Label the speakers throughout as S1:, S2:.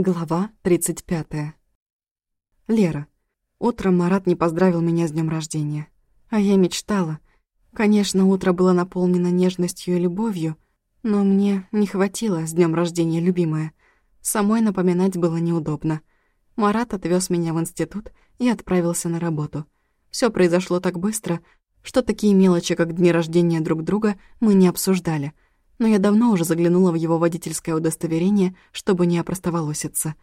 S1: Глава 35. Лера. Утром Марат не поздравил меня с днем рождения. А я мечтала. Конечно, утро было наполнено нежностью и любовью, но мне не хватило с днем рождения, любимая. Самой напоминать было неудобно. Марат отвез меня в институт и отправился на работу. Все произошло так быстро, что такие мелочи, как дни рождения друг друга, мы не обсуждали — но я давно уже заглянула в его водительское удостоверение, чтобы не опростоволоситься.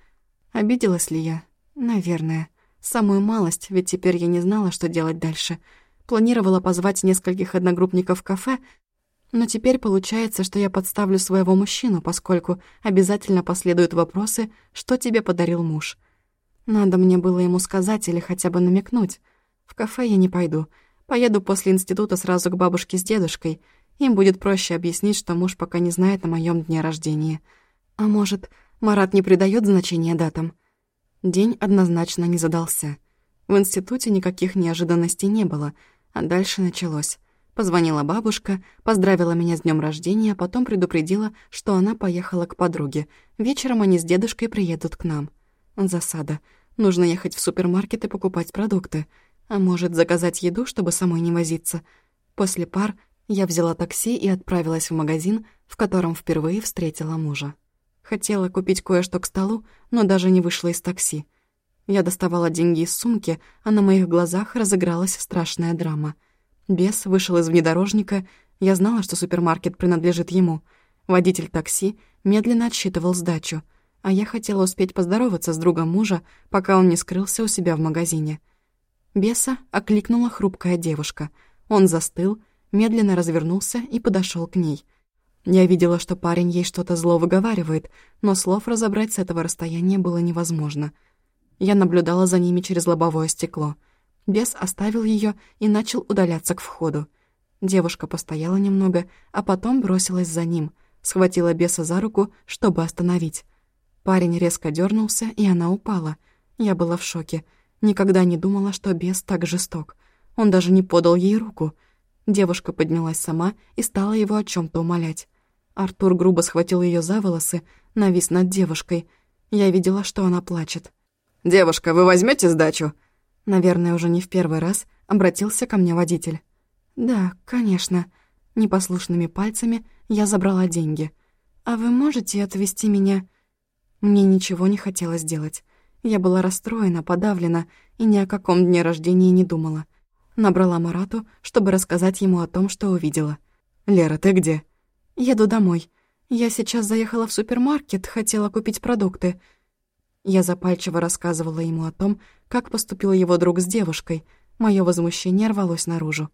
S1: Обиделась ли я? Наверное. Самую малость, ведь теперь я не знала, что делать дальше. Планировала позвать нескольких одногруппников в кафе, но теперь получается, что я подставлю своего мужчину, поскольку обязательно последуют вопросы, что тебе подарил муж. Надо мне было ему сказать или хотя бы намекнуть. В кафе я не пойду. Поеду после института сразу к бабушке с дедушкой — им будет проще объяснить, что муж пока не знает о моем дне рождения. А может, Марат не придает значения датам? День однозначно не задался. В институте никаких неожиданностей не было, а дальше началось. Позвонила бабушка, поздравила меня с днем рождения, а потом предупредила, что она поехала к подруге. Вечером они с дедушкой приедут к нам. Засада. Нужно ехать в супермаркет и покупать продукты. А может, заказать еду, чтобы самой не возиться. После пар я взяла такси и отправилась в магазин, в котором впервые встретила мужа. Хотела купить кое-что к столу, но даже не вышла из такси. Я доставала деньги из сумки, а на моих глазах разыгралась страшная драма. Бес вышел из внедорожника, я знала, что супермаркет принадлежит ему. Водитель такси медленно отсчитывал сдачу, а я хотела успеть поздороваться с другом мужа, пока он не скрылся у себя в магазине. Беса окликнула хрупкая девушка. Он застыл, медленно развернулся и подошел к ней. Я видела, что парень ей что-то зло выговаривает, но слов разобрать с этого расстояния было невозможно. Я наблюдала за ними через лобовое стекло. Бес оставил ее и начал удаляться к входу. Девушка постояла немного, а потом бросилась за ним, схватила беса за руку, чтобы остановить. Парень резко дернулся, и она упала. Я была в шоке. Никогда не думала, что бес так жесток. Он даже не подал ей руку — Девушка поднялась сама и стала его о чем то умолять. Артур грубо схватил ее за волосы, навис над девушкой. Я видела, что она плачет. «Девушка, вы возьмете сдачу?» Наверное, уже не в первый раз обратился ко мне водитель. «Да, конечно». Непослушными пальцами я забрала деньги. «А вы можете отвезти меня?» Мне ничего не хотелось делать. Я была расстроена, подавлена и ни о каком дне рождения не думала. Набрала Марату, чтобы рассказать ему о том, что увидела. «Лера, ты где?» «Еду домой. Я сейчас заехала в супермаркет, хотела купить продукты». Я запальчиво рассказывала ему о том, как поступил его друг с девушкой. Моё возмущение рвалось наружу.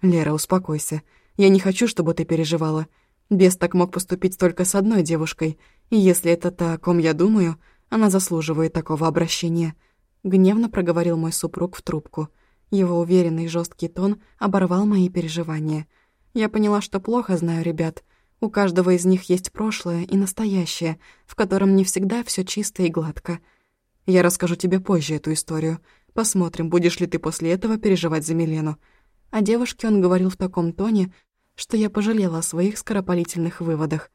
S1: «Лера, успокойся. Я не хочу, чтобы ты переживала. Бес так мог поступить только с одной девушкой, и если это та, о ком я думаю, она заслуживает такого обращения», — гневно проговорил мой супруг в трубку — его уверенный жесткий тон оборвал мои переживания. Я поняла, что плохо знаю ребят. У каждого из них есть прошлое и настоящее, в котором не всегда все чисто и гладко. Я расскажу тебе позже эту историю. Посмотрим, будешь ли ты после этого переживать за Милену. О девушке он говорил в таком тоне, что я пожалела о своих скоропалительных выводах.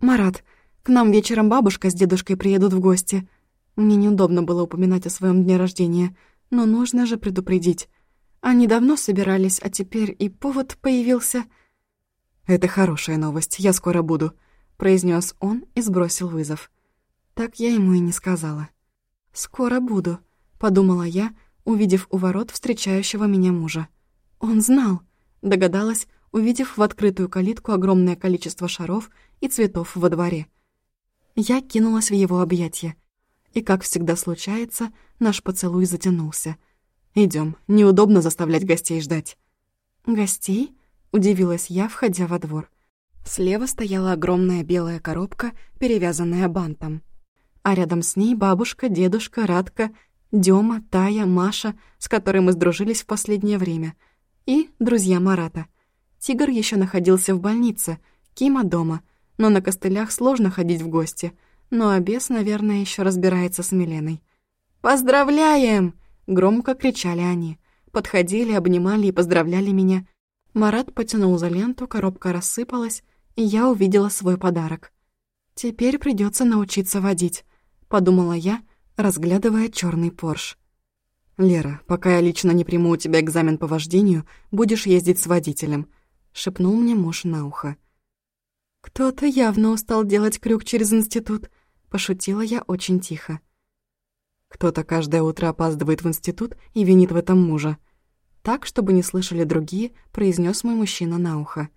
S1: «Марат, к нам вечером бабушка с дедушкой приедут в гости». Мне неудобно было упоминать о своем дне рождения — но нужно же предупредить. Они давно собирались, а теперь и повод появился. «Это хорошая новость, я скоро буду», — произнес он и сбросил вызов. Так я ему и не сказала. «Скоро буду», — подумала я, увидев у ворот встречающего меня мужа. Он знал, догадалась, увидев в открытую калитку огромное количество шаров и цветов во дворе. Я кинулась в его объятия и, как всегда случается, наш поцелуй затянулся. Идем, неудобно заставлять гостей ждать». «Гостей?» — удивилась я, входя во двор. Слева стояла огромная белая коробка, перевязанная бантом. А рядом с ней бабушка, дедушка, Радка, Дёма, Тая, Маша, с которой мы сдружились в последнее время, и друзья Марата. Тигр еще находился в больнице, Кима дома, но на костылях сложно ходить в гости — но обес, наверное, еще разбирается с Миленой. «Поздравляем!» — громко кричали они. Подходили, обнимали и поздравляли меня. Марат потянул за ленту, коробка рассыпалась, и я увидела свой подарок. «Теперь придется научиться водить», — подумала я, разглядывая черный Порш. «Лера, пока я лично не приму у тебя экзамен по вождению, будешь ездить с водителем», — шепнул мне муж на ухо. «Кто-то явно устал делать крюк через институт», — пошутила я очень тихо. Кто-то каждое утро опаздывает в институт и винит в этом мужа. Так, чтобы не слышали другие, произнес мой мужчина на ухо.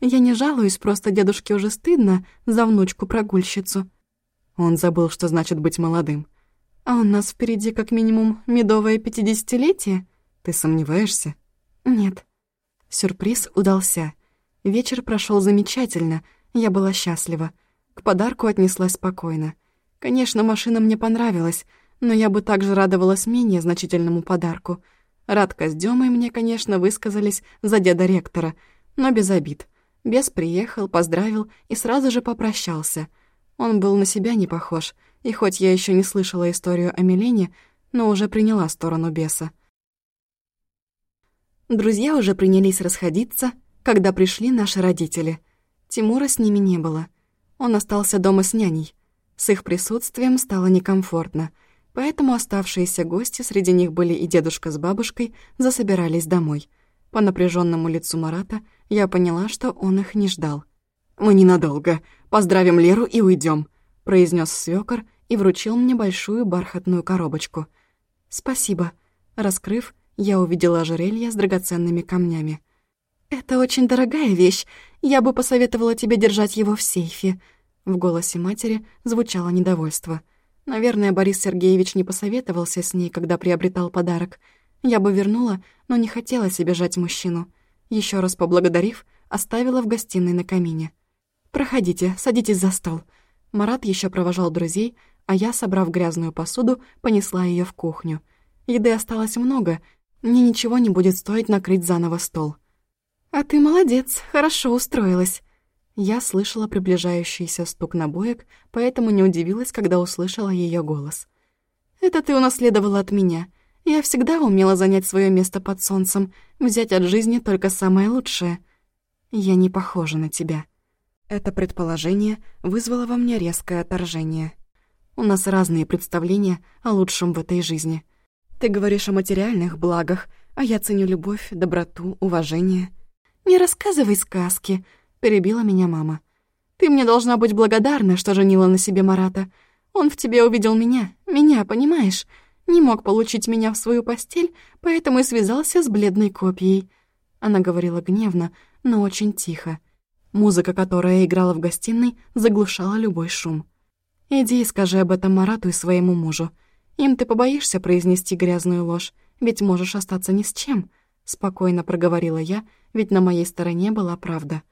S1: «Я не жалуюсь, просто дедушке уже стыдно за внучку-прогульщицу». Он забыл, что значит быть молодым. «А у нас впереди как минимум медовое пятидесятилетие?» «Ты сомневаешься?» «Нет». Сюрприз удался. Вечер прошел замечательно, я была счастлива. К подарку отнеслась спокойно. Конечно, машина мне понравилась, но я бы также радовалась менее значительному подарку. Радка с Дёмой мне, конечно, высказались за деда ректора, но без обид. Бес приехал, поздравил и сразу же попрощался. Он был на себя не похож, и хоть я еще не слышала историю о Милене, но уже приняла сторону беса. Друзья уже принялись расходиться, когда пришли наши родители. Тимура с ними не было. Он остался дома с няней. С их присутствием стало некомфортно — Поэтому оставшиеся гости, среди них были и дедушка с бабушкой, засобирались домой. По напряженному лицу Марата я поняла, что он их не ждал. «Мы ненадолго. Поздравим Леру и уйдем, произнес свёкор и вручил мне большую бархатную коробочку. «Спасибо». Раскрыв, я увидела ожерелье с драгоценными камнями. «Это очень дорогая вещь. Я бы посоветовала тебе держать его в сейфе». В голосе матери звучало недовольство. Наверное, Борис Сергеевич не посоветовался с ней, когда приобретал подарок. Я бы вернула, но не хотела себе жать мужчину. Еще раз поблагодарив, оставила в гостиной на камине. «Проходите, садитесь за стол». Марат еще провожал друзей, а я, собрав грязную посуду, понесла ее в кухню. Еды осталось много, мне ничего не будет стоить накрыть заново стол. «А ты молодец, хорошо устроилась», я слышала приближающийся стук набоек, поэтому не удивилась, когда услышала ее голос. «Это ты унаследовала от меня. Я всегда умела занять свое место под солнцем, взять от жизни только самое лучшее. Я не похожа на тебя». Это предположение вызвало во мне резкое отторжение. У нас разные представления о лучшем в этой жизни. Ты говоришь о материальных благах, а я ценю любовь, доброту, уважение. Не рассказывай сказки, перебила меня мама. «Ты мне должна быть благодарна, что женила на себе Марата. Он в тебе увидел меня, меня, понимаешь? Не мог получить меня в свою постель, поэтому и связался с бледной копией». Она говорила гневно, но очень тихо. Музыка, которая играла в гостиной, заглушала любой шум. «Иди и скажи об этом Марату и своему мужу. Им ты побоишься произнести грязную ложь, ведь можешь остаться ни с чем», — спокойно проговорила я, ведь на моей стороне была правда.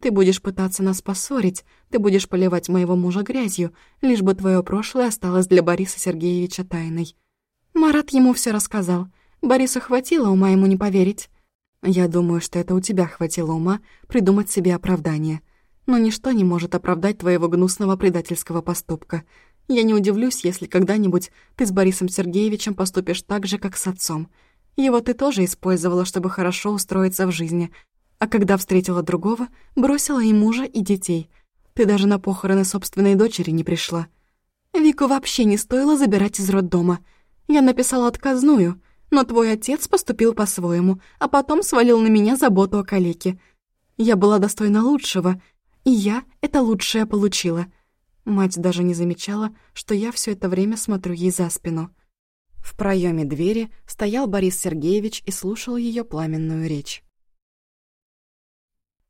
S1: Ты будешь пытаться нас поссорить, ты будешь поливать моего мужа грязью, лишь бы твое прошлое осталось для Бориса Сергеевича тайной». Марат ему все рассказал. Борису хватило ума ему не поверить. Я думаю, что это у тебя хватило ума придумать себе оправдание. Но ничто не может оправдать твоего гнусного предательского поступка. Я не удивлюсь, если когда-нибудь ты с Борисом Сергеевичем поступишь так же, как с отцом. Его ты тоже использовала, чтобы хорошо устроиться в жизни, а когда встретила другого, бросила и мужа, и детей. Ты даже на похороны собственной дочери не пришла. Вику вообще не стоило забирать из роддома. Я написала отказную, но твой отец поступил по-своему, а потом свалил на меня заботу о калеке. Я была достойна лучшего, и я это лучшее получила. Мать даже не замечала, что я все это время смотрю ей за спину. В проеме двери стоял Борис Сергеевич и слушал ее пламенную речь.